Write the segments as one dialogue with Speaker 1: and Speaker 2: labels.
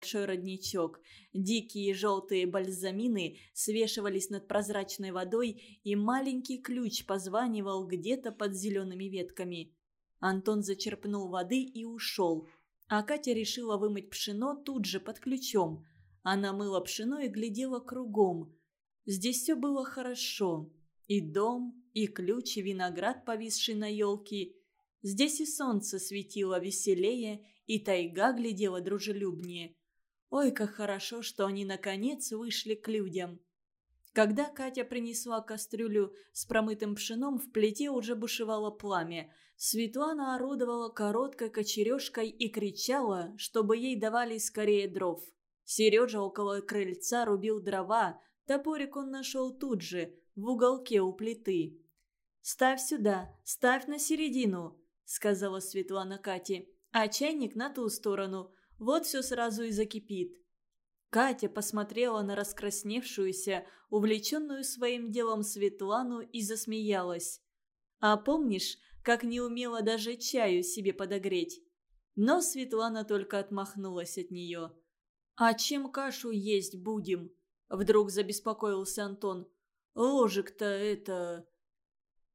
Speaker 1: большой родничок. Дикие желтые бальзамины свешивались над прозрачной водой, и маленький ключ позванивал где-то под зелеными ветками. Антон зачерпнул воды и ушел. А Катя решила вымыть пшено тут же под ключом. Она мыла пшено и глядела кругом. Здесь все было хорошо. И дом, и ключ, и виноград, повисший на елке. Здесь и солнце светило веселее, и тайга глядела дружелюбнее. Ой, как хорошо, что они наконец вышли к людям. Когда Катя принесла кастрюлю с промытым пшеном, в плите уже бушевало пламя. Светлана орудовала короткой кочережкой и кричала, чтобы ей давали скорее дров. Сережа около крыльца рубил дрова, топорик он нашел тут же, в уголке у плиты. «Ставь сюда, ставь на середину», — сказала Светлана Кате, «а чайник на ту сторону, вот все сразу и закипит». Катя посмотрела на раскрасневшуюся, увлеченную своим делом Светлану и засмеялась. «А помнишь, как не умела даже чаю себе подогреть?» Но Светлана только отмахнулась от нее. «А чем кашу есть будем?» Вдруг забеспокоился Антон. «Ложек-то это...»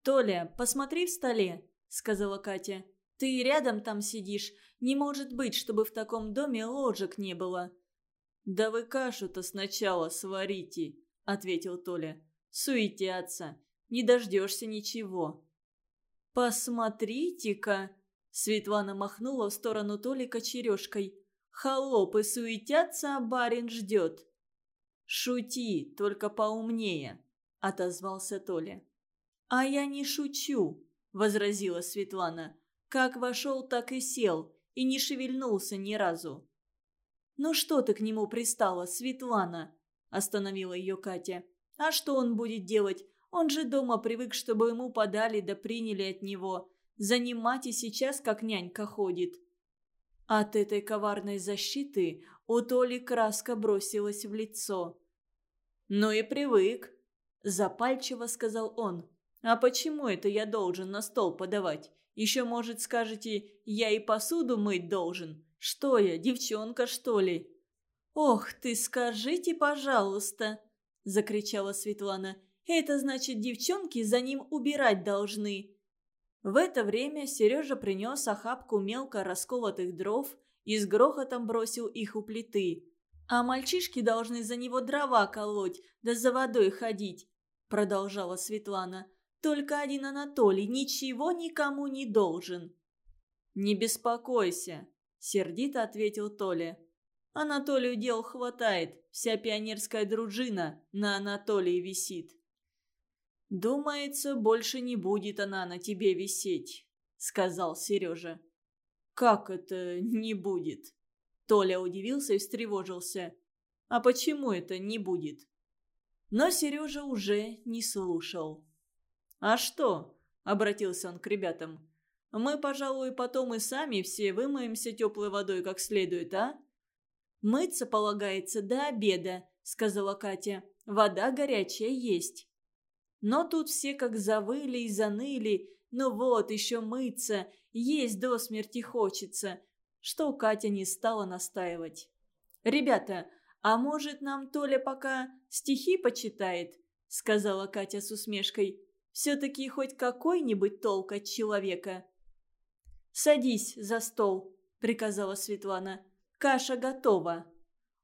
Speaker 1: «Толя, посмотри в столе», — сказала Катя. «Ты рядом там сидишь. Не может быть, чтобы в таком доме ложек не было».
Speaker 2: «Да вы кашу-то сначала сварите», — ответил Толя. «Суетятся. Не дождешься ничего».
Speaker 1: «Посмотрите-ка!» Светлана махнула в сторону Толи кочережкой. «Холопы суетятся, а барин ждет».
Speaker 2: «Шути, только поумнее», — отозвался Толя.
Speaker 1: «А я не шучу», — возразила Светлана. «Как вошел, так и сел, и не шевельнулся ни разу». «Ну что ты к нему пристала, Светлана?» – остановила ее Катя. «А что он будет делать? Он же дома привык, чтобы ему подали да приняли от него. Занимать и сейчас как нянька ходит». От этой коварной защиты у Толи краска бросилась в лицо.
Speaker 2: «Ну и привык», –
Speaker 1: запальчиво сказал он.
Speaker 2: «А почему это я должен на стол подавать? Еще, может, скажете, я и посуду мыть должен? Что я, девчонка, что ли?»
Speaker 1: «Ох ты, скажите, пожалуйста!» – закричала Светлана. «Это значит, девчонки за ним убирать должны!» В это время Сережа принес охапку мелко расколотых дров и с грохотом бросил их у плиты. «А мальчишки должны за него дрова колоть, да за водой ходить», – продолжала Светлана. «Только один Анатолий ничего никому не должен».
Speaker 2: «Не беспокойся», Сердито ответил Толя. Анатолию дел хватает. Вся пионерская дружина на Анатолии висит. «Думается, больше не будет она на тебе висеть», — сказал Сережа. «Как это не будет?» Толя удивился и встревожился. «А почему это не будет?» Но Сережа уже не слушал. «А что?» — обратился он к ребятам. Мы, пожалуй, потом и сами все вымоемся теплой водой как следует, а?»
Speaker 1: «Мыться полагается до обеда», — сказала Катя. «Вода горячая есть». Но тут все как завыли и заныли. Ну вот, еще мыться, есть до смерти хочется. Что Катя не стала настаивать. «Ребята, а может нам Толя пока стихи почитает?» — сказала Катя с усмешкой. «Все-таки хоть какой-нибудь толк от человека». «Садись за стол», — приказала Светлана. «Каша готова».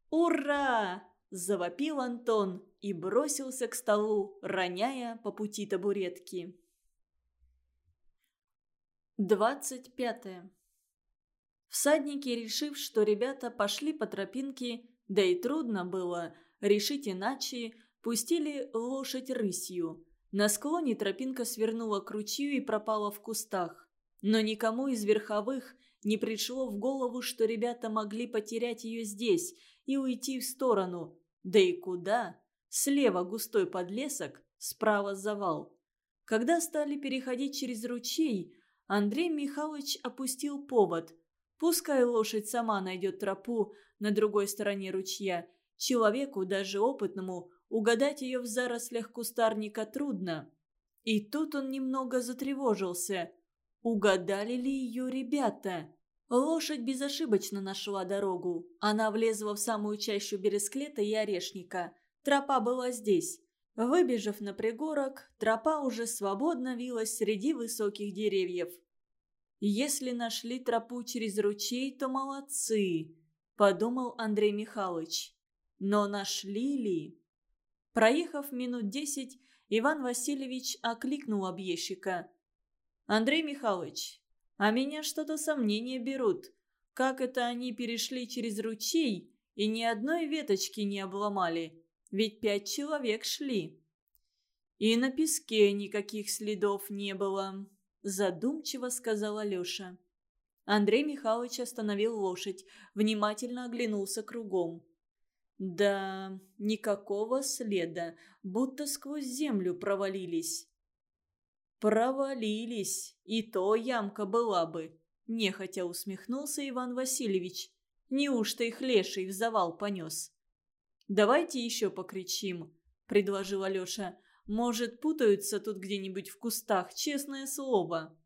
Speaker 1: «Ура!» – завопил Антон и бросился к столу, роняя по пути табуретки. Двадцать пятое. Всадники, решив, что ребята пошли по тропинке, да и трудно было решить иначе, пустили лошадь рысью. На склоне тропинка свернула к ручью и пропала в кустах. Но никому из верховых не пришло в голову, что ребята могли потерять ее здесь и уйти в сторону. Да и куда? Слева густой подлесок, справа завал. Когда стали переходить через ручей, Андрей Михайлович опустил повод. Пускай лошадь сама найдет тропу на другой стороне ручья. Человеку, даже опытному, угадать ее в зарослях кустарника трудно. И тут он немного затревожился – Угадали ли ее ребята? Лошадь безошибочно нашла дорогу. Она влезла в самую чащу бересклета и орешника. Тропа была здесь. Выбежав на пригорок, тропа уже свободно вилась среди высоких деревьев. «Если нашли тропу через ручей, то молодцы», – подумал Андрей Михайлович. «Но нашли ли?» Проехав минут десять, Иван Васильевич окликнул объездчика. «Андрей Михайлович, а меня что-то сомнения берут. Как это они перешли через ручей и ни одной веточки не обломали? Ведь пять человек шли. И на песке никаких следов не было, задумчиво сказал Алеша. Андрей Михайлович остановил лошадь, внимательно оглянулся кругом. Да, никакого следа, будто сквозь землю провалились. «Провалились, и то ямка была бы», – нехотя усмехнулся Иван Васильевич. «Неужто их леший в завал понес?» «Давайте еще покричим», – предложил Алеша. «Может, путаются тут где-нибудь в кустах, честное слово».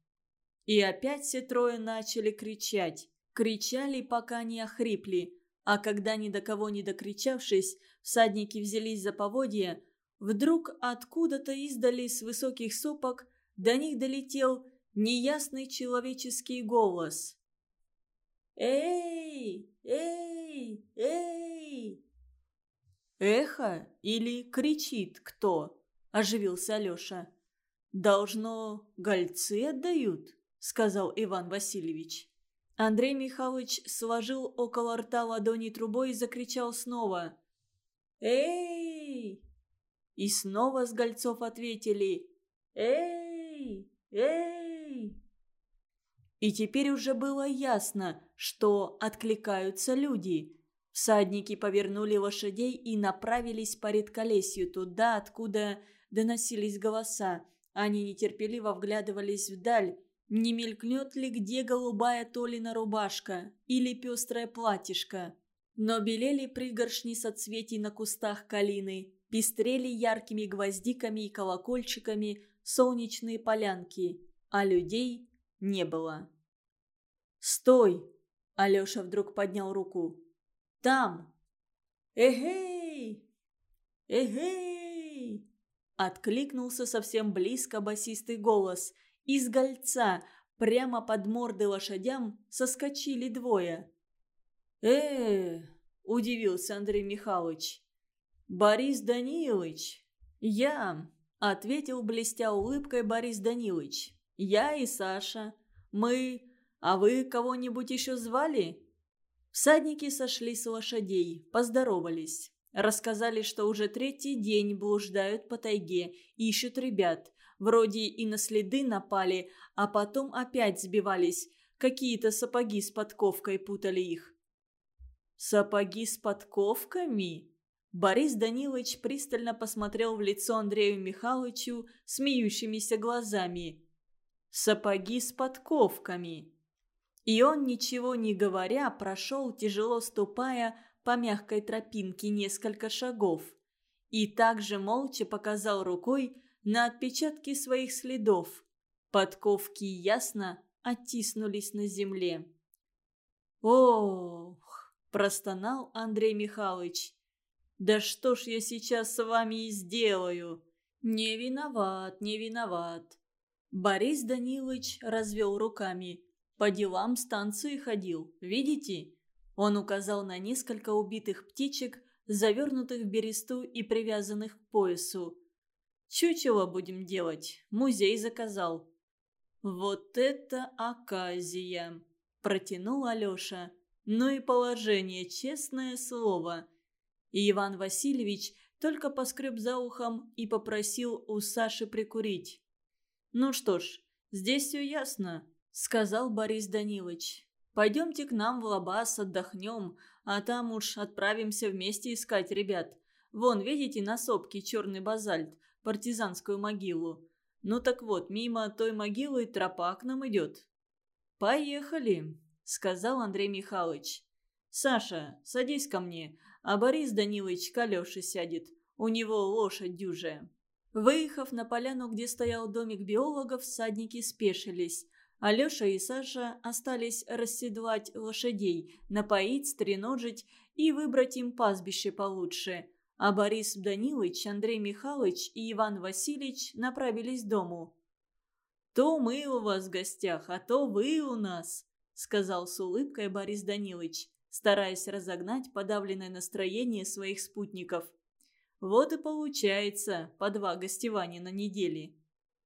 Speaker 1: И опять все трое начали кричать. Кричали, пока не охрипли. А когда ни до кого не докричавшись, всадники взялись за поводья, вдруг откуда-то издали с высоких сопок до них долетел неясный человеческий голос. «Эй! Эй! Эй!» «Эхо или кричит кто?» – оживился Алеша. «Должно, гольцы отдают», – сказал Иван Васильевич. Андрей Михайлович сложил около рта ладони трубой и закричал снова. «Эй!» И снова с гольцов ответили «Эй!» «Эй! Эй!» И теперь уже было ясно, что откликаются люди. Всадники повернули лошадей и направились по редколесью туда, откуда доносились голоса. Они нетерпеливо вглядывались вдаль, не мелькнет ли где голубая Толина рубашка или пестрое платьишко. Но белели пригоршни соцветий на кустах калины, пестрели яркими гвоздиками и колокольчиками солнечные полянки, а людей не было. «Стой!» – Алеша вдруг поднял руку. «Там!» «Эгей! Эгей!» Откликнулся совсем близко басистый голос. Из гольца прямо под морды лошадям соскочили двое. э удивился Андрей Михайлович. «Борис Данилович, я, ответил, блестя улыбкой Борис Данилович. «Я и Саша. Мы... А вы кого-нибудь еще звали?» Всадники сошли с лошадей, поздоровались. Рассказали, что уже третий день блуждают по тайге, ищут ребят. Вроде и на следы напали, а потом опять сбивались. Какие-то сапоги с подковкой путали их. «Сапоги с подковками?» Борис Данилович пристально посмотрел в лицо Андрею Михайловичу смеющимися глазами. «Сапоги с подковками». И он, ничего не говоря, прошел, тяжело ступая по мягкой тропинке несколько шагов. И также молча показал рукой на отпечатки своих следов. Подковки ясно оттиснулись на земле. «Ох!» – простонал Андрей Михайлович. Да что ж я сейчас с вами и сделаю? Не виноват, не виноват. Борис Данилович развел руками. По делам станции ходил, видите? Он указал на несколько убитых птичек, завернутых в бересту и привязанных к поясу. Чучело будем делать, музей заказал. Вот это оказия, протянул Алеша. Ну и положение, честное слово. И Иван Васильевич только поскреб за ухом и попросил у Саши прикурить. «Ну что ж, здесь все ясно», — сказал Борис Данилович. «Пойдемте к нам в Лабаз, отдохнем, а там уж отправимся вместе искать ребят. Вон, видите, на сопке черный базальт, партизанскую могилу. Ну так вот, мимо той могилы тропа к нам идет». «Поехали», — сказал Андрей Михайлович. «Саша, садись ко мне, а Борис Данилович к Алёше сядет. У него лошадь дюжая». Выехав на поляну, где стоял домик биологов, всадники спешились. Алеша и Саша остались расседлать лошадей, напоить, стреножить и выбрать им пастбище получше. А Борис Данилович, Андрей Михайлович и Иван Васильевич направились дому. «То мы у вас в гостях, а то вы у нас», — сказал с улыбкой Борис Данилович, стараясь разогнать подавленное настроение своих спутников. «Вот и получается по два гостевания на неделе».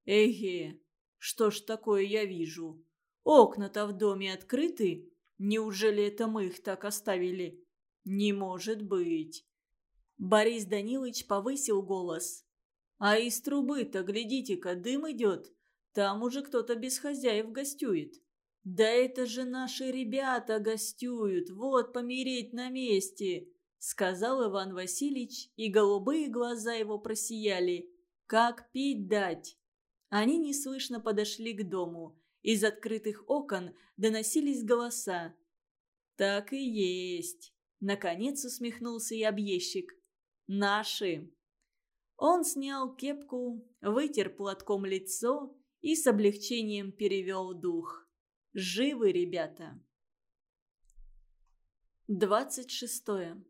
Speaker 1: «Эге, что ж такое я вижу? Окна-то в доме открыты? Неужели это мы их так оставили? Не может быть. Борис Данилович повысил голос. А из трубы-то, глядите-ка, дым идет. Там уже кто-то без хозяев гостюет. Да это же наши ребята гостюют, вот помереть на месте, сказал Иван Васильевич, и голубые глаза его просияли. Как пить дать? Они неслышно подошли к дому. Из открытых окон доносились голоса. «Так и есть!» Наконец усмехнулся и объездчик. «Наши!» Он снял кепку, вытер платком лицо и с облегчением перевел дух. «Живы, ребята!» Двадцать шестое.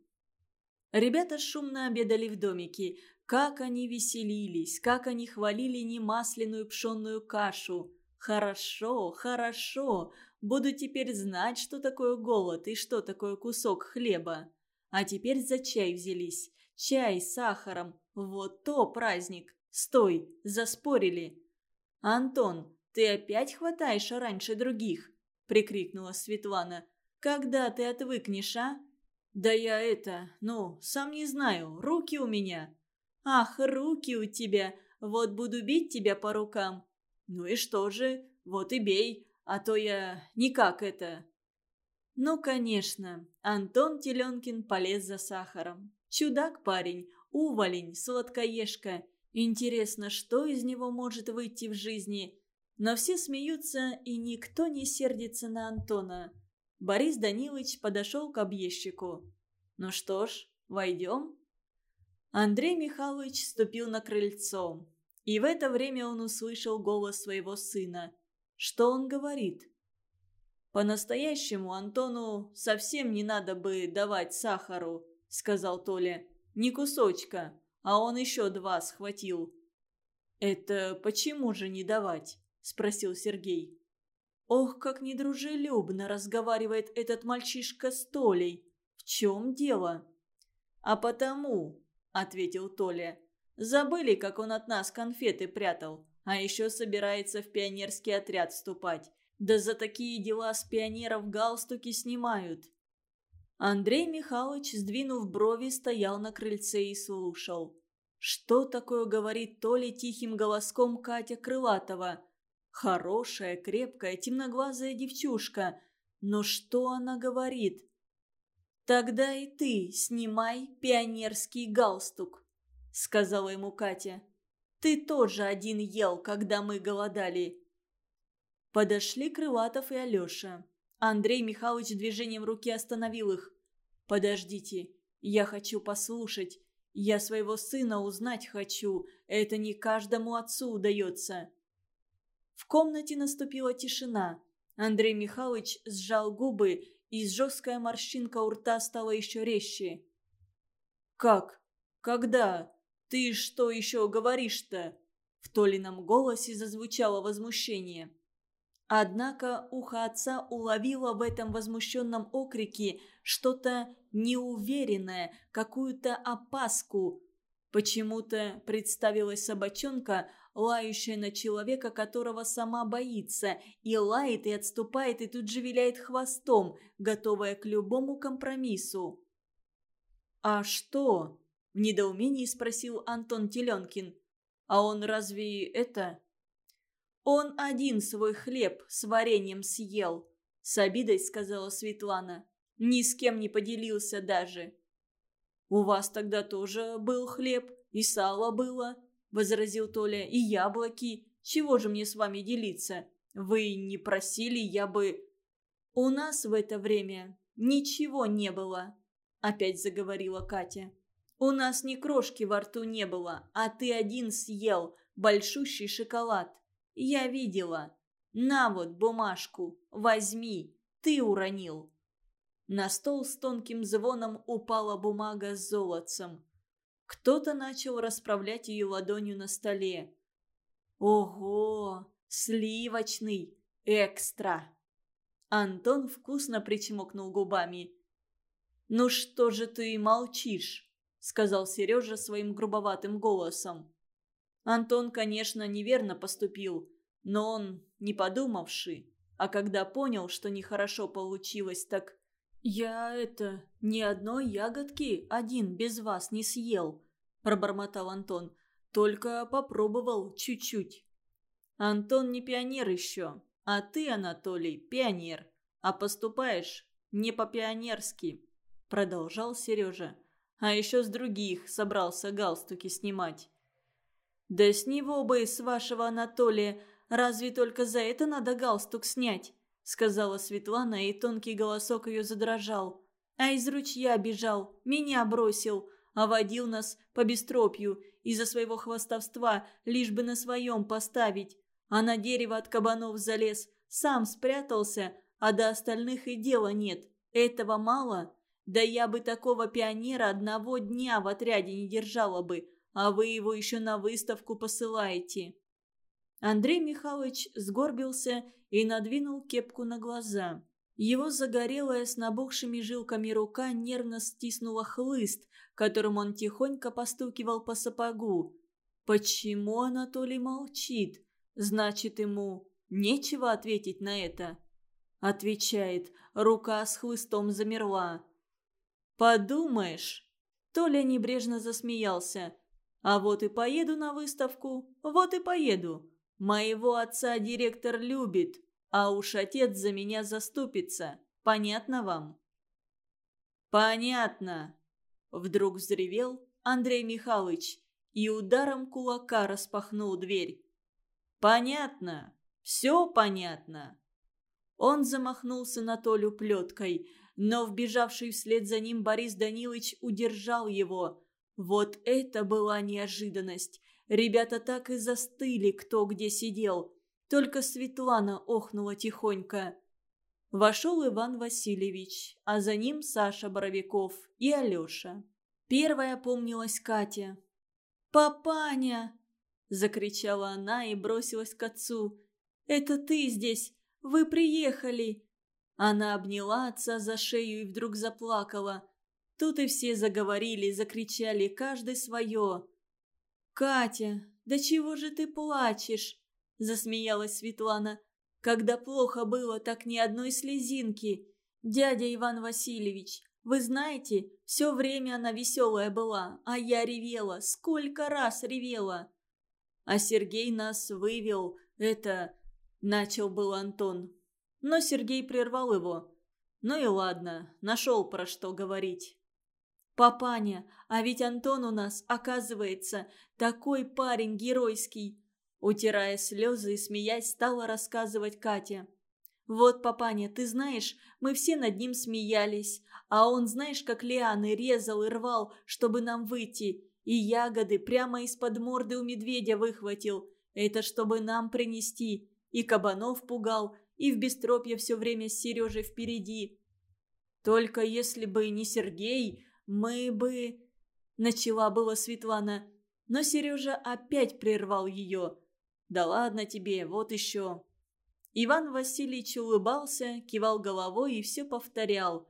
Speaker 1: Ребята шумно обедали в домике, как они веселились, как они хвалили немасляную пшенную кашу. Хорошо, хорошо, буду теперь знать, что такое голод и что такое кусок хлеба. А теперь за чай взялись. Чай с сахаром. Вот то праздник. Стой, заспорили. «Антон, ты опять хватаешь раньше других?» – прикрикнула Светлана. «Когда ты отвыкнешь, а?» «Да я это, ну, сам не знаю, руки у меня». «Ах, руки у тебя! Вот буду бить тебя по рукам!» «Ну и что же? Вот и бей, а то я никак это...» Ну, конечно, Антон Теленкин полез за сахаром. Чудак парень, уволень, сладкоежка. Интересно, что из него может выйти в жизни? Но все смеются, и никто не сердится на Антона. Борис Данилович подошел к объездчику. «Ну что ж, войдем?» Андрей Михайлович ступил на крыльцо. И в это время он услышал голос своего сына. Что он говорит? «По-настоящему Антону совсем не надо бы давать сахару», — сказал Толя. «Ни кусочка, а он еще два схватил». «Это почему же не давать?» — спросил Сергей. «Ох, как недружелюбно разговаривает этот мальчишка с Толей. В чем дело?» «А потому», – ответил Толя. «Забыли, как он от нас конфеты прятал, а еще собирается в пионерский отряд вступать. Да за такие дела с пионеров галстуки снимают». Андрей Михайлович, сдвинув брови, стоял на крыльце и слушал. Что такое говорит Толя тихим голоском Катя Крылатова? Хорошая, крепкая, темноглазая девчушка. Но что она говорит? «Тогда и ты снимай пионерский галстук», — сказала ему Катя. «Ты тоже один ел, когда мы голодали». Подошли Крылатов и Алеша. Андрей Михайлович движением руки остановил их. «Подождите, я хочу послушать. Я своего сына узнать хочу. Это не каждому отцу удается». В комнате наступила тишина. Андрей Михайлович сжал губы и жесткая морщинка у рта стала еще резче. «Как? Когда? Ты что еще говоришь-то?» В Толином голосе зазвучало возмущение. Однако ухо отца уловило в этом возмущенном окрике что-то неуверенное, какую-то опаску. Почему-то представилась собачонка, лающая на человека, которого сама боится, и лает, и отступает, и тут же виляет хвостом, готовая к любому компромиссу. «А что?» – в недоумении спросил Антон Теленкин. «А он разве это?» «Он один свой хлеб с вареньем съел», – с обидой сказала Светлана. «Ни с кем не поделился даже». «У вас тогда тоже был хлеб, и сало было», – возразил Толя, – «и яблоки. Чего же мне с вами делиться? Вы не просили, я бы...» «У нас в это время ничего не было», – опять заговорила Катя. «У нас ни крошки во рту не было, а ты один съел большущий шоколад. Я видела. На вот бумажку, возьми, ты уронил». На стол с тонким звоном упала бумага с золотцем. Кто-то начал расправлять ее ладонью на столе. «Ого! Сливочный! Экстра!» Антон вкусно причмокнул губами. «Ну что же ты молчишь?» — сказал Сережа своим грубоватым голосом. Антон, конечно, неверно поступил, но он не подумавший, а когда понял, что нехорошо получилось, так «Я это, ни одной ягодки один без вас не съел», – пробормотал Антон. «Только попробовал чуть-чуть». «Антон не пионер еще, а ты, Анатолий, пионер, а поступаешь не по-пионерски», – продолжал Сережа. «А еще с других собрался галстуки снимать». «Да с него бы, с вашего Анатолия, разве только за это надо галстук снять?» сказала Светлана, и тонкий голосок ее задрожал. А из ручья бежал, меня бросил, а водил нас по бестропью из-за своего хвостовства, лишь бы на своем поставить. А на дерево от кабанов залез, сам спрятался, а до остальных и дела нет. Этого мало? Да я бы такого пионера одного дня в отряде не держала бы, а вы его еще на выставку посылаете. Андрей Михайлович сгорбился и надвинул кепку на глаза. Его загорелая с набухшими жилками рука нервно стиснула хлыст, которым он тихонько постукивал по сапогу. Почему Анатолий молчит? Значит, ему нечего ответить на это? Отвечает, рука с хлыстом замерла. «Подумаешь!» Толя небрежно засмеялся. «А вот и поеду на выставку, вот и поеду. Моего отца директор любит, а уж отец за меня заступится. Понятно вам?» «Понятно!» Вдруг взревел Андрей Михайлович и ударом кулака распахнул дверь. «Понятно! Все понятно!» Он замахнулся на Толю плеткой, но вбежавший вслед за ним Борис Данилович удержал его. Вот это была неожиданность! Ребята так и застыли, кто где сидел. Только Светлана охнула тихонько. Вошел Иван Васильевич, а за ним Саша Боровиков и Алеша. Первая помнилась Катя. «Папаня!» – закричала она и бросилась к отцу. «Это ты здесь! Вы приехали!» Она обняла отца за шею и вдруг заплакала. Тут и все заговорили, закричали, каждый свое. «Катя, да чего же ты плачешь?» – засмеялась Светлана. «Когда плохо было, так ни одной слезинки. Дядя Иван Васильевич, вы знаете, все время она веселая была, а я ревела, сколько раз ревела!» «А Сергей нас вывел, это...» – начал был Антон. Но Сергей прервал его. «Ну и ладно, нашел про что говорить». «Папаня, а ведь Антон у нас, оказывается, такой парень геройский!» Утирая слезы и смеясь, стала рассказывать Катя. «Вот, папаня, ты знаешь, мы все над ним смеялись, а он, знаешь, как лианы резал и рвал, чтобы нам выйти, и ягоды прямо из-под морды у медведя выхватил. Это чтобы нам принести. И кабанов пугал, и в бестропье все время с Сережей впереди. Только если бы не Сергей, «Мы бы...» – начала была Светлана, но Сережа опять прервал ее. «Да ладно тебе, вот еще». Иван Васильевич улыбался, кивал головой и все повторял.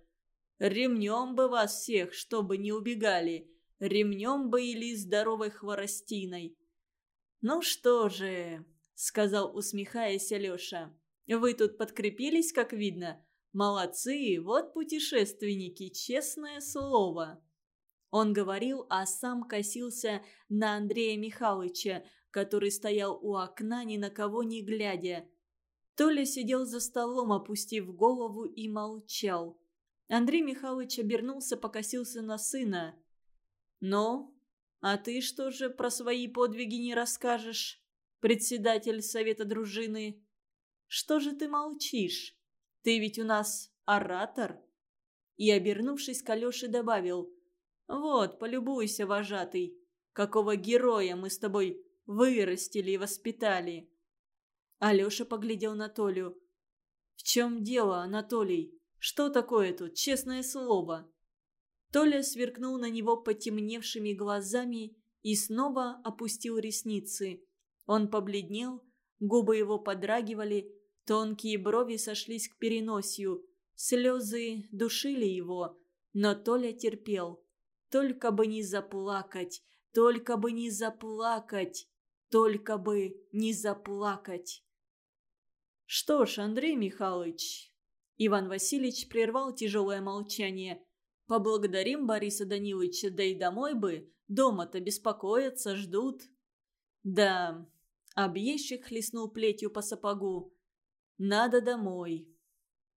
Speaker 1: «Ремнем бы вас всех, чтобы не убегали. Ремнем бы или здоровой хворостиной». «Ну что же», — сказал, усмехаясь Алеша, — «вы тут подкрепились, как видно. Молодцы, вот путешественники, честное слово. Он говорил, а сам косился на Андрея Михайловича, который стоял у окна, ни на кого не глядя. Толя сидел за столом, опустив голову и молчал. Андрей Михайлович обернулся, покосился на сына. «Ну, а ты что же про свои подвиги не расскажешь, председатель совета дружины? Что же ты молчишь?» Ты ведь у нас оратор?» И, обернувшись к добавил. «Вот, полюбуйся, вожатый, какого героя мы с тобой вырастили и воспитали». Алеша поглядел на Толю. «В чем дело, Анатолий? Что такое тут, честное слово?» Толя сверкнул на него потемневшими глазами и снова опустил ресницы. Он побледнел, губы его подрагивали, тонкие брови сошлись к переносию, слезы душили его, но Толя терпел. Только бы не заплакать, только бы не заплакать, только бы не заплакать. Что ж, Андрей Михайлович, Иван Васильевич прервал тяжелое молчание. Поблагодарим Бориса Даниловича, да и домой бы. Дома-то беспокоятся, ждут. Да, объездчик хлестнул плетью по сапогу. Надо домой.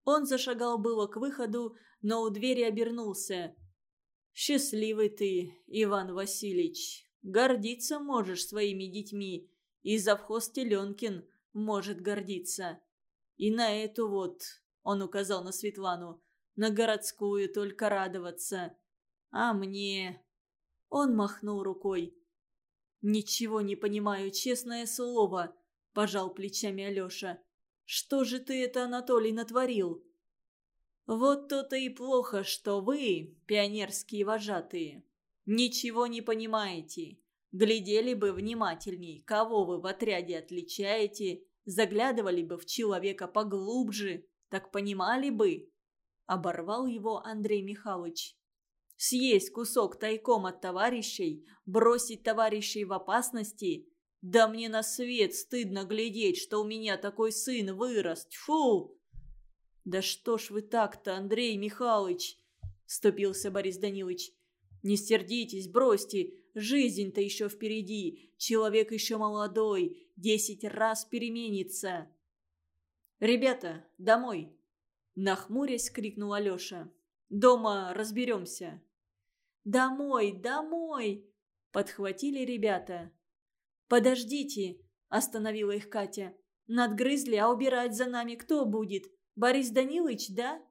Speaker 1: Он зашагал было к выходу, но у двери обернулся. «Счастливый ты, Иван Васильевич. Гордиться можешь своими детьми. И завхоз Теленкин может гордиться. И на эту вот, он указал на Светлану, на городскую только радоваться. А мне... Он махнул рукой. «Ничего не понимаю, честное слово», – пожал плечами Алеша. «Что же ты это, Анатолий, натворил?» «Вот то-то и плохо, что вы, пионерские вожатые, ничего не понимаете. Глядели бы внимательней, кого вы в отряде отличаете, заглядывали бы в человека поглубже, так понимали бы». Оборвал его Андрей Михайлович. «Съесть кусок тайком от товарищей, бросить товарищей в опасности? Да мне на свет стыдно глядеть, что у меня такой сын вырос. Фу!» «Да что ж вы так-то, Андрей Михайлович?» – ступился Борис Данилович. «Не сердитесь, бросьте. Жизнь-то еще впереди. Человек еще молодой. Десять раз переменится». «Ребята, домой!» Нахмурясь, крикнул Алеша. «Дома разберемся». «Домой, домой!» Подхватили ребята. «Подождите!» – остановила их Катя. «Надгрызли, а убирать за нами кто будет? Борис Данилович, да?»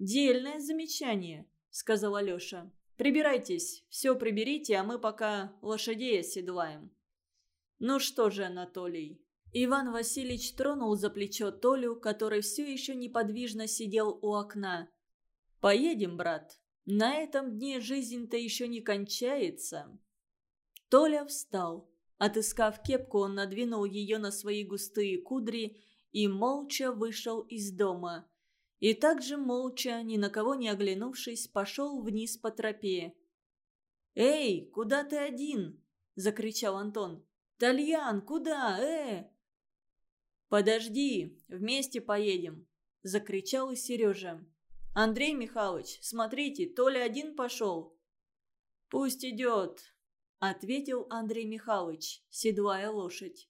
Speaker 1: «Дельное замечание», — сказал Алеша. «Прибирайтесь, все приберите, а мы пока лошадей оседлаем». «Ну что же, Анатолий?» Иван Васильевич тронул за плечо Толю, который все еще неподвижно сидел у окна. «Поедем, брат. На этом дне жизнь-то еще не кончается». Толя встал. Отыскав кепку, он надвинул ее на свои густые кудри и молча вышел из дома. И также молча, ни на кого не оглянувшись, пошел вниз по тропе. «Эй, куда ты один?» – закричал Антон. «Тальян, куда? Э!» «Подожди, вместе поедем!» – закричал и Сережа. «Андрей Михайлович, смотрите, то ли один пошел?» «Пусть идет», – ответил Андрей Михайлович, седлая лошадь.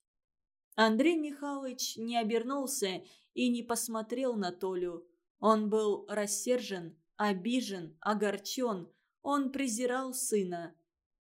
Speaker 1: Андрей Михайлович не обернулся и не посмотрел на Толю. Он был рассержен, обижен, огорчен. Он презирал сына.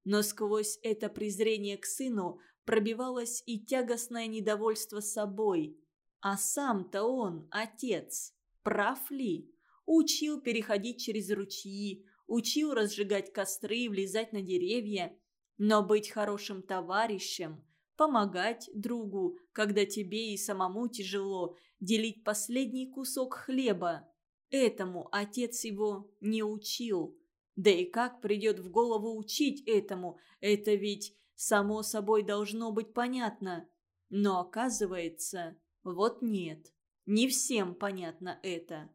Speaker 1: Но сквозь это презрение к сыну пробивалось и тягостное недовольство собой. А сам-то он, отец, прав ли? Учил переходить через ручьи, учил разжигать костры, влезать на деревья. Но быть хорошим товарищем – помогать другу, когда тебе и самому тяжело, делить последний кусок хлеба. Этому отец его не учил. Да и как придет в голову учить этому, это ведь само собой должно быть понятно. Но оказывается, вот нет, не всем понятно это.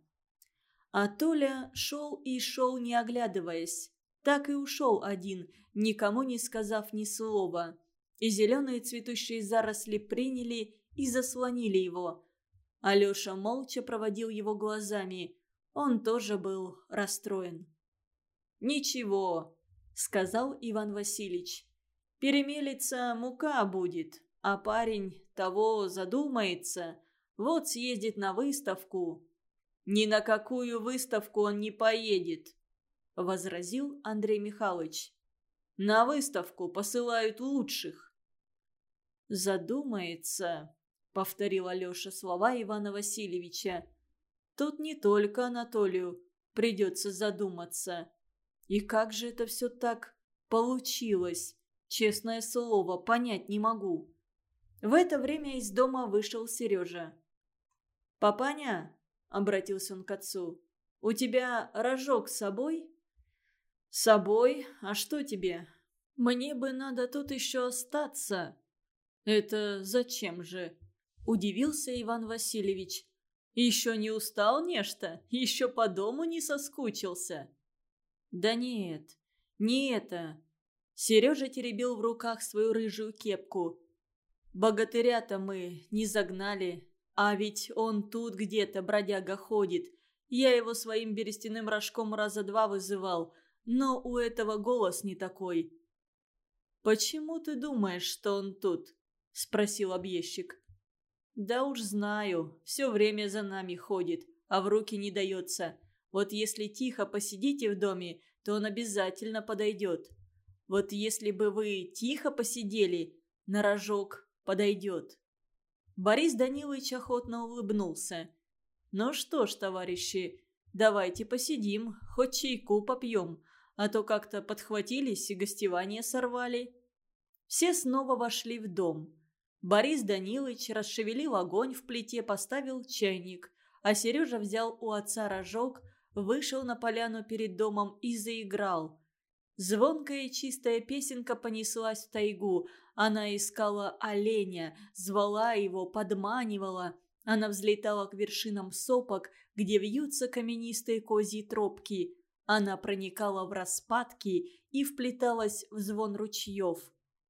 Speaker 1: А Толя шел и шел, не оглядываясь. Так и ушел один, никому не сказав ни слова и зеленые цветущие заросли приняли и заслонили его. Алеша молча проводил его глазами. Он тоже был расстроен. «Ничего», — сказал Иван Васильевич. «Перемелится мука будет, а парень того задумается. Вот съездит на выставку». «Ни на какую выставку он не поедет», — возразил Андрей Михайлович. «На выставку посылают лучших». «Задумается», — повторил Алеша слова Ивана Васильевича. «Тут не только Анатолию придется задуматься. И как же это все так получилось? Честное слово, понять не могу». В это время из дома вышел Сережа. «Папаня», — обратился он к отцу, — «у тебя рожок с собой?» «С собой? А что тебе?» «Мне бы надо тут еще остаться». «Это зачем же?» – удивился Иван Васильевич. «Еще не устал нечто? Еще по дому не соскучился?» «Да нет, не это». Сережа теребил в руках свою рыжую кепку. «Богатыря-то мы не загнали, а ведь он тут где-то, бродяга, ходит. Я его своим берестяным рожком раза два вызывал, но у этого голос не такой». «Почему ты думаешь, что он тут?» – спросил объездчик. «Да уж знаю, все время за нами ходит, а в руки не дается. Вот если тихо посидите в доме, то он обязательно подойдет. Вот если бы вы тихо посидели, на рожок подойдет». Борис Данилович охотно улыбнулся. «Ну что ж, товарищи, давайте посидим, хоть чайку попьем, а то как-то подхватились и гостевание сорвали». Все снова вошли в дом. Борис Данилович расшевелил огонь в плите, поставил чайник, а Сережа взял у отца рожок, вышел на поляну перед домом и заиграл. Звонкая и чистая песенка понеслась в тайгу. Она искала оленя, звала его, подманивала. Она взлетала к вершинам сопок, где вьются каменистые козьи тропки. Она проникала в распадки и вплеталась в звон ручьев.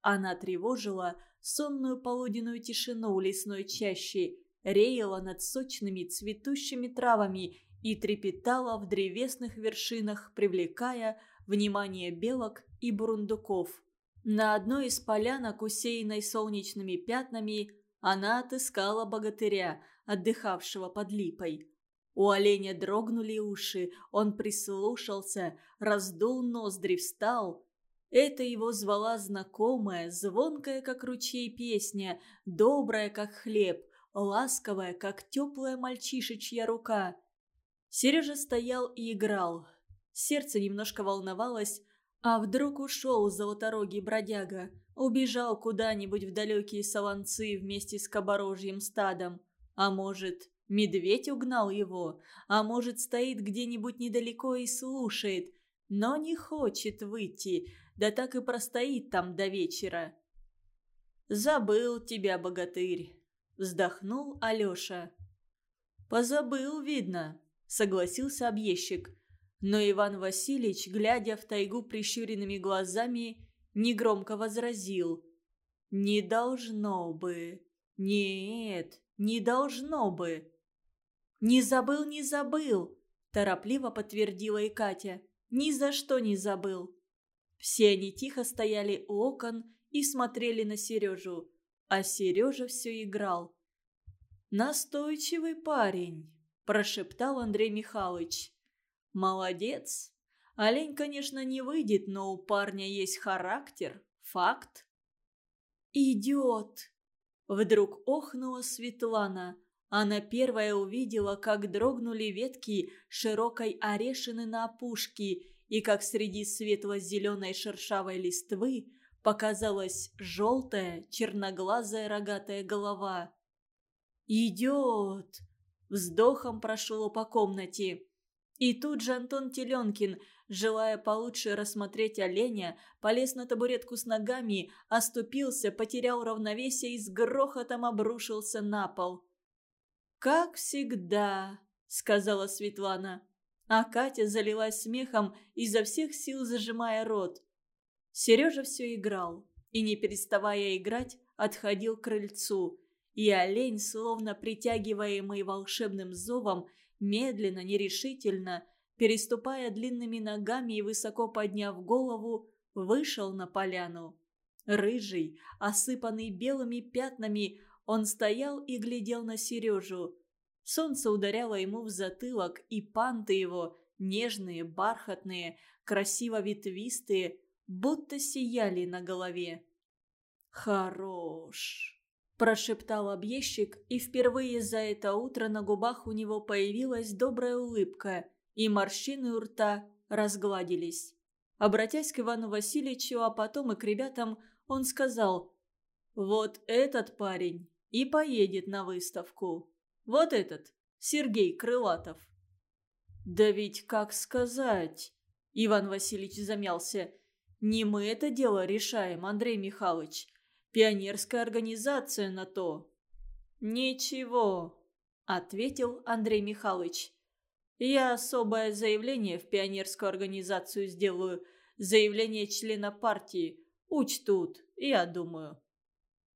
Speaker 1: Она тревожила сонную полуденную тишину лесной чащи, реяла над сочными цветущими травами и трепетала в древесных вершинах, привлекая внимание белок и бурундуков. На одной из полянок, усеянной солнечными пятнами, она отыскала богатыря, отдыхавшего под липой. У оленя дрогнули уши, он прислушался, раздул ноздри, встал. Это его звала знакомая, звонкая, как ручей песня, добрая, как хлеб, ласковая, как теплая мальчишечья рука. Сережа стоял и играл. Сердце немножко волновалось, а вдруг ушел золоторогий бродяга, убежал куда-нибудь в далекие солонцы вместе с каборожьим стадом. А может, Медведь угнал его, а может, стоит где-нибудь недалеко и слушает, но не хочет выйти, да так и простоит там до вечера. «Забыл тебя, богатырь», — вздохнул Алеша. «Позабыл, видно», — согласился объездчик. Но Иван Васильевич, глядя в тайгу прищуренными глазами, негромко возразил. «Не должно бы. Нет, не должно бы». «Не забыл, не забыл!» – торопливо подтвердила и Катя. «Ни за что не забыл!» Все они тихо стояли у окон и смотрели на Сережу, а Сережа все играл. «Настойчивый парень!» – прошептал Андрей Михайлович. «Молодец! Олень, конечно, не выйдет, но у парня есть характер, факт». «Идет!» – вдруг охнула Светлана – она первая увидела, как дрогнули ветки широкой орешины на опушке, и как среди светло-зеленой шершавой листвы показалась желтая, черноглазая рогатая голова. «Идет!» – вздохом прошло по комнате. И тут же Антон Теленкин, желая получше рассмотреть оленя, полез на табуретку с ногами, оступился, потерял равновесие и с грохотом обрушился на пол. «Как всегда», — сказала Светлана. А Катя залилась смехом, изо всех сил зажимая рот. Сережа все играл, и, не переставая играть, отходил к крыльцу. И олень, словно притягиваемый волшебным зовом, медленно, нерешительно, переступая длинными ногами и высоко подняв голову, вышел на поляну. Рыжий, осыпанный белыми пятнами, он стоял и глядел на Сережу. Солнце ударяло ему в затылок, и панты его, нежные, бархатные, красиво ветвистые, будто сияли на голове. «Хорош!» – прошептал объездчик, и впервые за это утро на губах у него появилась добрая улыбка, и морщины у рта разгладились. Обратясь к Ивану Васильевичу, а потом и к ребятам, он сказал
Speaker 2: Вот этот парень и поедет на выставку. Вот этот, Сергей Крылатов. Да ведь как сказать? Иван Васильевич замялся. Не мы это дело решаем, Андрей Михайлович. Пионерская организация на то. Ничего, ответил Андрей Михайлович. Я особое заявление в пионерскую организацию сделаю. Заявление члена партии. Учтут, я думаю.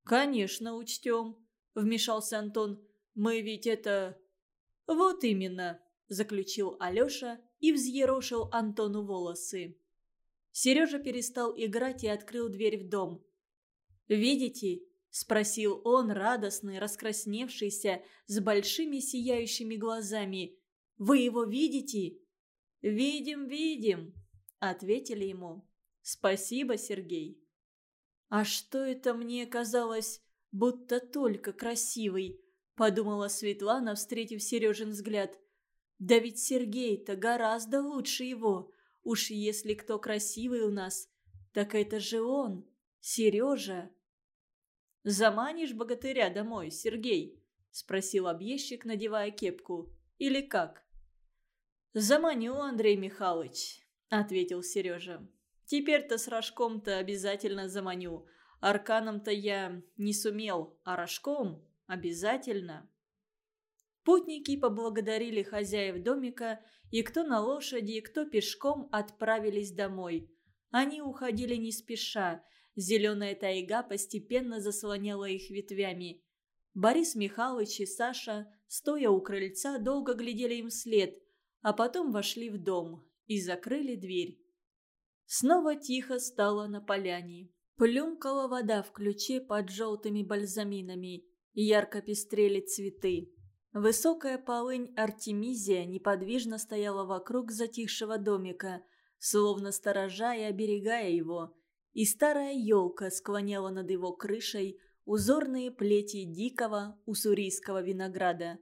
Speaker 2: «Конечно, учтем», — вмешался Антон. «Мы ведь это...» «Вот именно», — заключил Алеша и взъерошил Антону волосы. Сережа перестал играть и открыл дверь в дом. «Видите?» – спросил он, радостный, раскрасневшийся, с большими сияющими глазами. «Вы его видите?» «Видим, видим», – ответили ему. «Спасибо, Сергей». «А что это мне казалось, будто только красивый?» – подумала Светлана, встретив Сережин взгляд. «Да ведь Сергей-то гораздо лучше его. Уж если кто красивый у нас, так это же он, Сережа». «Заманишь богатыря домой, Сергей?» – спросил объездчик, надевая кепку. «Или как?» «Заманю, Андрей Михайлович», – ответил Сережа. Теперь-то с рожком-то обязательно заманю. Арканом-то я не сумел, а рожком обязательно. Путники поблагодарили хозяев домика, и кто на лошади, кто пешком отправились домой. Они уходили не спеша, зеленая тайга постепенно заслоняла их ветвями. Борис Михайлович и Саша, стоя у крыльца, долго глядели им вслед, а потом вошли в дом и закрыли дверь. Снова тихо стало на поляне. Плюмкала вода в ключе под желтыми бальзаминами. Ярко пестрели цветы. Высокая полынь Артемизия неподвижно стояла вокруг затихшего домика, словно сторожа и оберегая его. И старая елка склоняла над его крышей узорные плети дикого уссурийского винограда.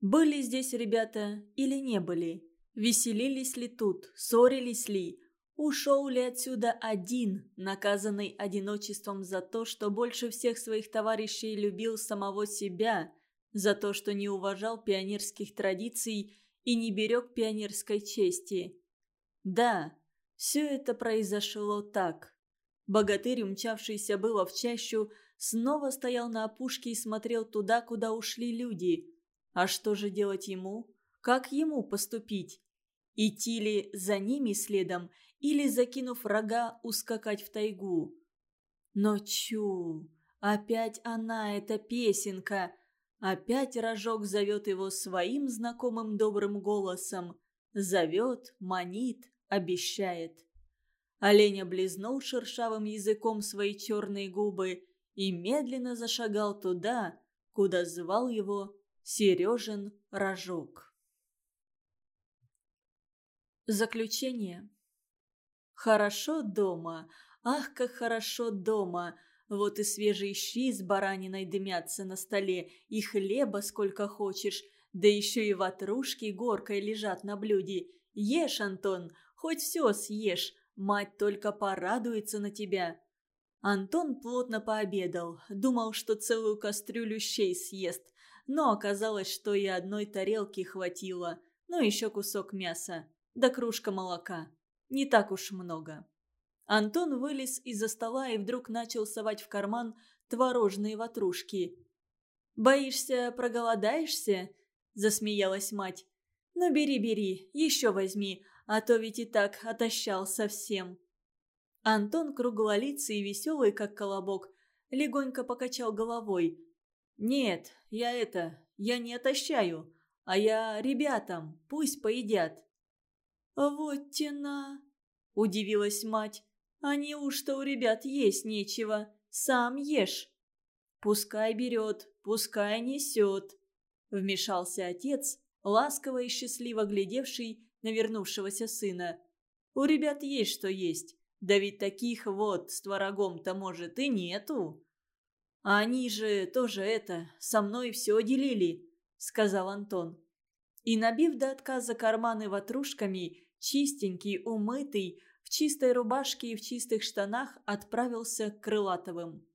Speaker 2: Были здесь ребята или не были? Веселились ли тут, ссорились ли, Ушел ли отсюда один, наказанный одиночеством за то, что больше всех своих товарищей любил самого себя, за то, что не уважал пионерских традиций и не берег пионерской чести? Да, все это произошло так. Богатырь, умчавшийся было в чащу, снова стоял на опушке и смотрел туда, куда ушли люди. А что же делать ему? Как ему поступить? Идти ли за ними следом или, закинув рога, ускакать в тайгу. Но чу, опять она, эта песенка. Опять рожок зовет его своим знакомым добрым голосом. Зовет, манит, обещает. Олень облизнул шершавым языком свои черные губы и медленно зашагал туда, куда звал его Сережин рожок. Заключение Хорошо дома, ах, как хорошо дома. Вот и свежие щи с бараниной дымятся на столе, и хлеба сколько хочешь, да еще и ватрушки горкой лежат на блюде. Ешь, Антон, хоть все съешь, мать только порадуется на тебя. Антон плотно пообедал, думал, что целую кастрюлю щей съест, но оказалось, что и одной тарелки хватило, ну еще кусок мяса, да кружка молока. Не так уж много. Антон вылез из-за стола и вдруг начал совать в карман творожные ватрушки. «Боишься, проголодаешься?» – засмеялась мать. «Ну бери, бери, еще возьми, а то ведь и так отощал совсем». Антон круглолицый и веселый, как колобок, легонько покачал головой. «Нет, я это, я не отощаю, а я ребятам, пусть поедят». «Вот тена!» – удивилась мать. «А неужто у ребят есть нечего? Сам ешь!» «Пускай берет, пускай несет!» – вмешался отец, ласково и счастливо глядевший на вернувшегося сына. «У ребят есть что есть, да ведь таких вот с творогом-то, может, и нету!» «А они же тоже это, со мной все делили», – сказал Антон. И, набив до отказа карманы ватрушками, чистенький, умытый, в чистой рубашке и в чистых штанах отправился к Крылатовым.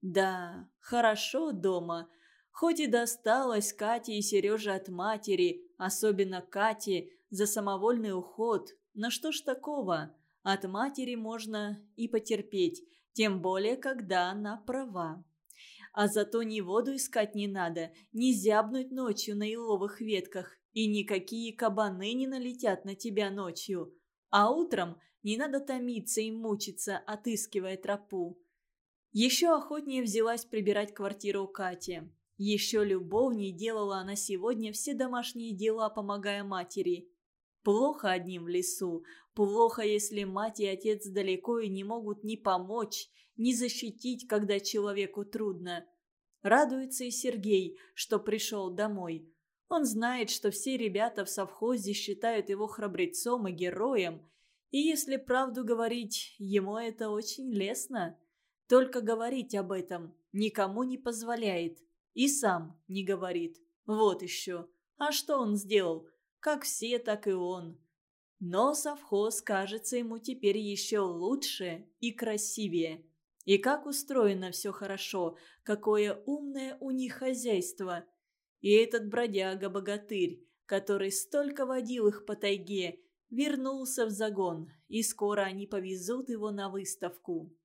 Speaker 1: Да, хорошо дома. Хоть и досталось Кате и Сереже от матери, особенно Кате, за самовольный уход. Но что ж такого? От матери можно и потерпеть, тем более, когда она права. А зато ни воду искать не надо, ни зябнуть ночью на еловых ветках, и никакие кабаны не налетят на тебя ночью. А утром не надо томиться и мучиться, отыскивая тропу. Еще охотнее взялась прибирать квартиру Кати. Еще любовней делала она сегодня все домашние дела, помогая матери. Плохо одним в лесу, плохо, если мать и отец далеко и не могут ни помочь, ни защитить, когда человеку трудно. Радуется и Сергей, что пришел домой. Он знает, что все ребята в совхозе считают его храбрецом и героем, и если правду говорить, ему это очень лестно. Только говорить об этом никому не позволяет. И сам не говорит. Вот еще. А что он сделал? Как все, так и он. Но совхоз кажется ему теперь еще лучше и красивее. И как устроено все хорошо, какое умное у них хозяйство. И этот бродяга-богатырь, который столько водил их по тайге, вернулся в загон, и скоро они повезут его на выставку.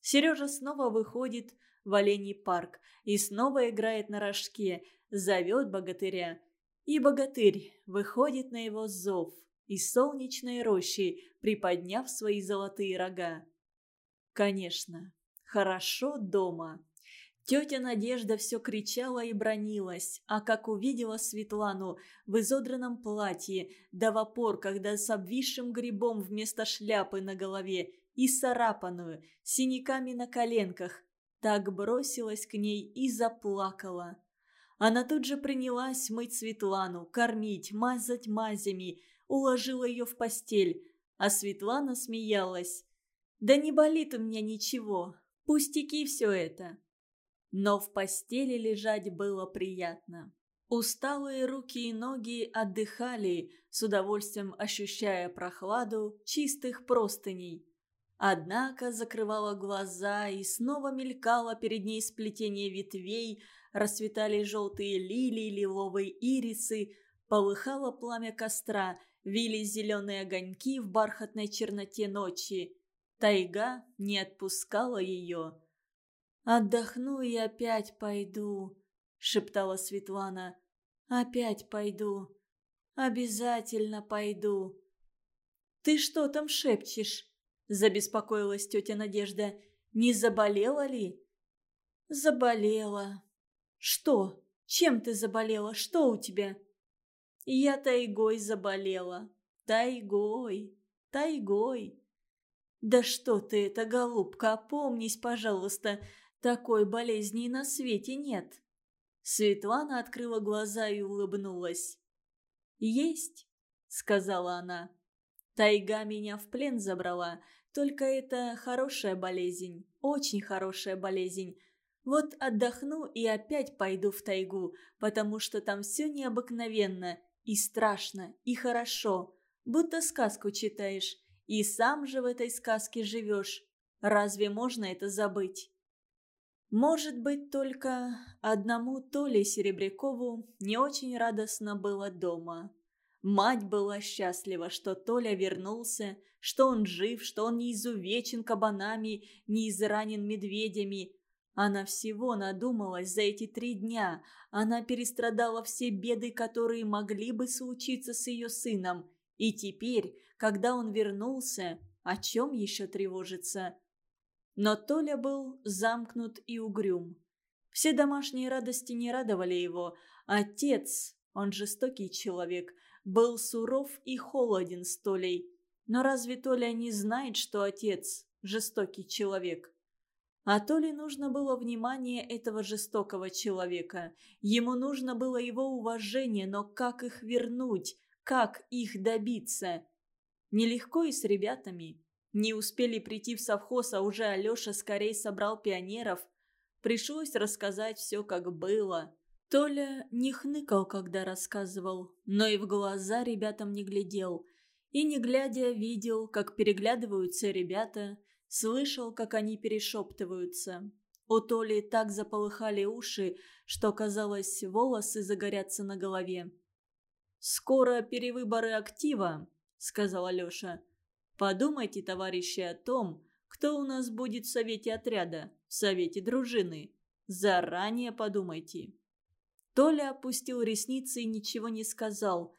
Speaker 1: Сережа снова выходит в оленей парк и снова играет на рожке, зовет богатыря. И богатырь выходит на его зов из солнечной рощи, приподняв свои золотые рога. Конечно, хорошо дома. Тетя Надежда все кричала и бронилась, а как увидела Светлану в изодранном платье, да в опор, когда с обвисшим грибом вместо шляпы на голове и сарапанную, синяками на коленках. Так бросилась к ней и заплакала. Она тут же принялась мыть Светлану, кормить, мазать мазями, уложила ее в постель, а Светлана смеялась. «Да не болит у меня ничего, пустяки все это». Но в постели лежать было приятно. Усталые руки и ноги отдыхали, с удовольствием ощущая прохладу чистых простыней. Однако закрывала глаза и снова мелькало перед ней сплетение ветвей, расцветали желтые лилии, лиловые ирисы, полыхало пламя костра, вились зеленые огоньки в бархатной черноте ночи. Тайга не отпускала ее. «Отдохну и опять пойду», — шептала Светлана. «Опять пойду. Обязательно пойду». «Ты что там шепчешь?» – забеспокоилась тетя Надежда. «Не заболела ли?» «Заболела». «Что? Чем ты заболела? Что у тебя?» «Я тайгой заболела. Тайгой. Тайгой». «Да что ты это, голубка, опомнись, пожалуйста. Такой болезни на свете нет». Светлана открыла глаза и улыбнулась. «Есть», — сказала она. Тайга меня в плен забрала, только это хорошая болезнь, очень хорошая болезнь. Вот отдохну и опять пойду в тайгу, потому что там все необыкновенно, и страшно, и хорошо, будто сказку читаешь, и сам же в этой сказке живешь. Разве можно это забыть? Может быть, только одному Толе Серебрякову не очень радостно было дома. Мать была счастлива, что Толя вернулся, что он жив, что он не изувечен кабанами, не изранен медведями. Она всего надумалась за эти три дня. Она перестрадала все беды, которые могли бы случиться с ее сыном. И теперь, когда он вернулся, о чем еще тревожиться? Но Толя был замкнут и угрюм. Все домашние радости не радовали его. Отец, он жестокий человек – был суров и холоден с Толей. Но разве Толя не знает, что отец – жестокий человек? А Толе нужно было внимание этого жестокого человека. Ему нужно было его уважение, но как их вернуть? Как их добиться? Нелегко и с ребятами. Не успели прийти в совхоз, а уже Алеша скорее собрал пионеров. Пришлось рассказать все, как было. Толя не хныкал, когда рассказывал, но и в глаза ребятам не глядел. И не глядя видел, как переглядываются ребята, слышал, как они перешептываются. У Толи так заполыхали уши, что, казалось, волосы загорятся на голове. «Скоро перевыборы актива», — сказал Алеша. «Подумайте, товарищи, о том, кто у нас будет в совете отряда, в совете дружины. Заранее подумайте». Толя опустил ресницы и ничего не сказал.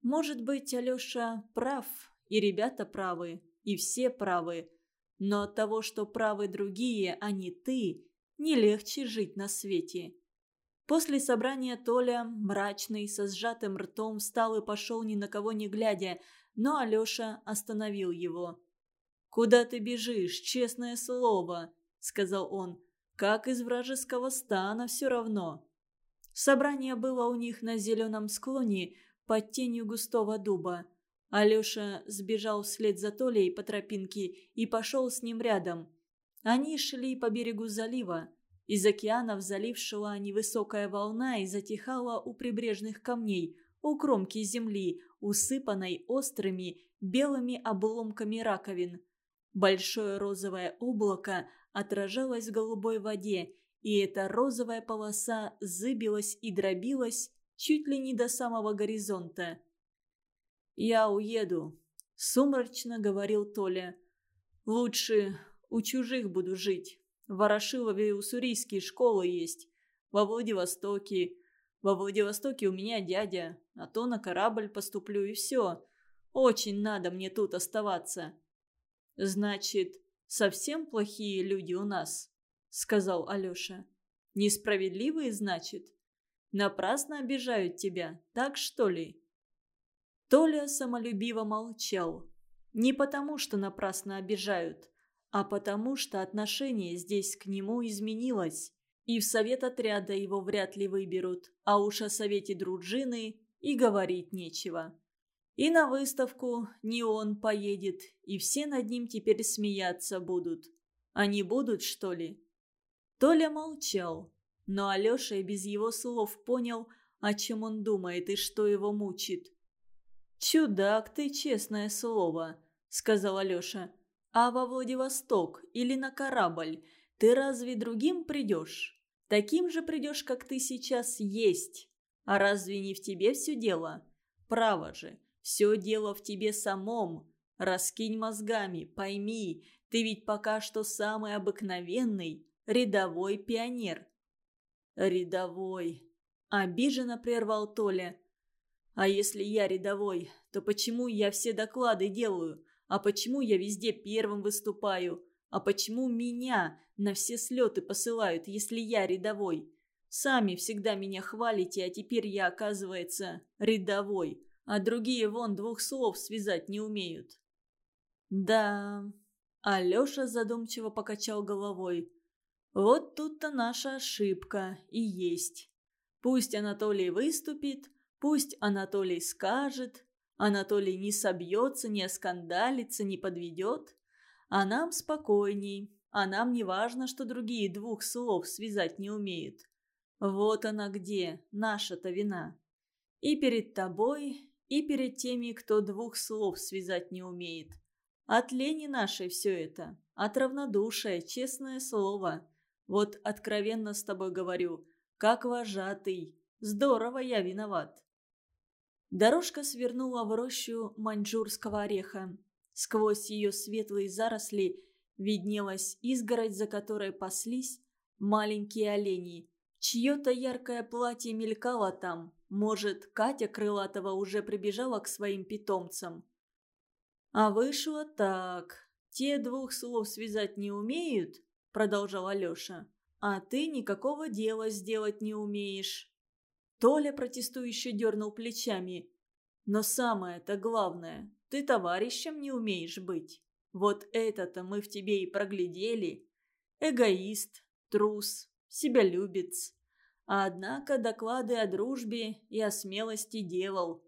Speaker 1: Может быть, Алеша прав, и ребята правы, и все правы. Но от того, что правы другие, а не ты, не легче жить на свете. После собрания Толя, мрачный, со сжатым ртом, встал и пошел ни на кого не глядя, но Алеша остановил его. «Куда ты бежишь, честное слово?» — сказал он. «Как из вражеского стана все равно». Собрание было у них на зеленом склоне под тенью густого дуба. Алеша сбежал вслед за Толей по тропинке и пошел с ним рядом. Они шли по берегу залива. Из океана в залив шла невысокая волна и затихала у прибрежных камней, у кромки земли, усыпанной острыми белыми обломками раковин. Большое розовое облако отражалось в голубой воде, и эта розовая полоса зыбилась и дробилась чуть ли не до самого горизонта. «Я уеду», — сумрачно говорил Толя. «Лучше у чужих буду жить. В Ворошилове уссурийские школы есть. Во Владивостоке. Во Владивостоке у меня дядя. А то на корабль поступлю и все. Очень надо мне тут оставаться». «Значит, совсем плохие люди у нас?» — сказал Алеша. «Несправедливые, значит? Напрасно обижают тебя, так что ли?» Толя самолюбиво молчал. Не потому, что напрасно обижают, а потому, что отношение здесь к нему изменилось. И в совет отряда его вряд ли выберут, а уж о совете дружины и говорить нечего. И на выставку не он поедет, и все над ним теперь смеяться будут. Они будут, что ли? Толя молчал, но Алеша и без его слов понял, о чем он думает и что его мучит. «Чудак ты, честное слово», — сказал Алеша. «А во Владивосток или на корабль ты разве другим придешь? Таким же придешь, как ты сейчас есть. А разве не в тебе все дело? Право же, все дело в тебе самом. Раскинь мозгами, пойми, ты ведь пока что самый обыкновенный, рядовой пионер». «Рядовой», — обиженно прервал Толя. А если я рядовой, то почему я все доклады делаю? А почему я везде первым выступаю? А почему меня на все слеты посылают, если я рядовой? Сами всегда меня хвалите, а теперь я, оказывается, рядовой. А другие вон двух слов связать не умеют. Да, Алеша задумчиво покачал головой. Вот тут-то наша ошибка и есть. Пусть Анатолий выступит, Пусть Анатолий скажет, Анатолий не собьется, не оскандалится, не подведет. А нам спокойней, а нам не важно, что другие двух слов связать не умеют. Вот она где, наша-то вина. И перед тобой, и перед теми, кто двух слов связать не умеет. От лени нашей все это, от равнодушия, честное слово. Вот откровенно с тобой говорю, как вожатый. Здорово я виноват. Дорожка свернула в рощу маньчжурского ореха. Сквозь ее светлые заросли виднелась изгородь, за которой паслись маленькие олени. Чье-то яркое платье мелькало там. Может, Катя Крылатова уже прибежала к своим питомцам. А вышло так. Те двух слов связать не умеют, продолжал Алеша. А ты никакого дела сделать не умеешь. Толя протестующе дернул плечами. «Но самое-то главное, ты товарищем не умеешь быть. Вот это-то мы в тебе и проглядели. Эгоист, трус, себялюбец. А однако доклады о дружбе и о смелости делал».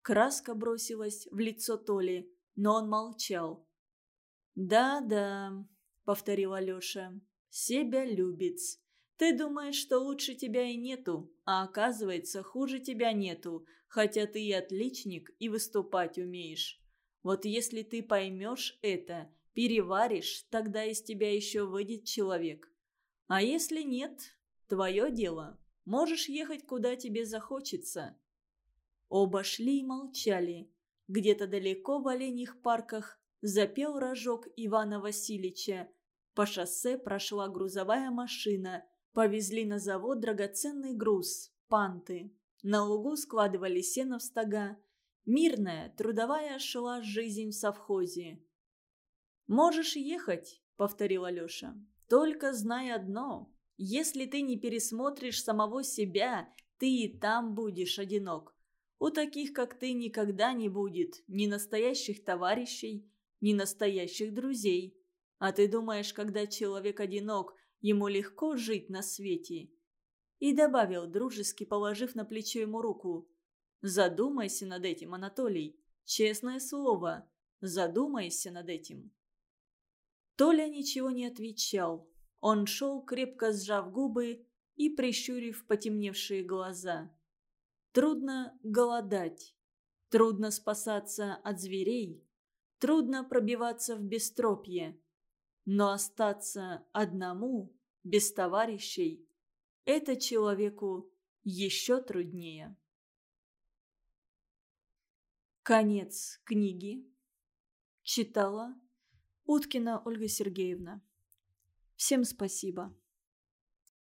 Speaker 1: Краска бросилась в лицо Толи, но он молчал. «Да-да», — повторил Алеша, — «себялюбец. Ты думаешь, что лучше тебя и нету, а оказывается, хуже тебя нету, хотя ты и отличник, и выступать умеешь. Вот если ты поймешь это, переваришь, тогда из тебя еще выйдет человек. А если нет, твое дело. Можешь ехать, куда тебе захочется». Оба шли и молчали. Где-то далеко в оленьих парках запел рожок Ивана Васильевича. По шоссе прошла грузовая машина. Повезли на завод драгоценный груз – панты. На лугу складывали сено в стога. Мирная, трудовая шла жизнь в совхозе. «Можешь ехать», — повторил Алеша. «Только знай одно. Если ты не пересмотришь самого себя, ты и там будешь одинок. У таких, как ты, никогда не будет ни настоящих товарищей, ни настоящих друзей. А ты думаешь, когда человек одинок, ему легко жить на свете?» И добавил, дружески положив на плечо ему руку. «Задумайся над этим, Анатолий. Честное слово, задумайся над этим». Толя ничего не отвечал. Он шел, крепко сжав губы и прищурив потемневшие глаза. Трудно голодать. Трудно спасаться от зверей. Трудно пробиваться в бестропье. Но остаться одному, без товарищей, это человеку еще труднее. Конец книги. Читала Уткина Ольга Сергеевна. Всем спасибо.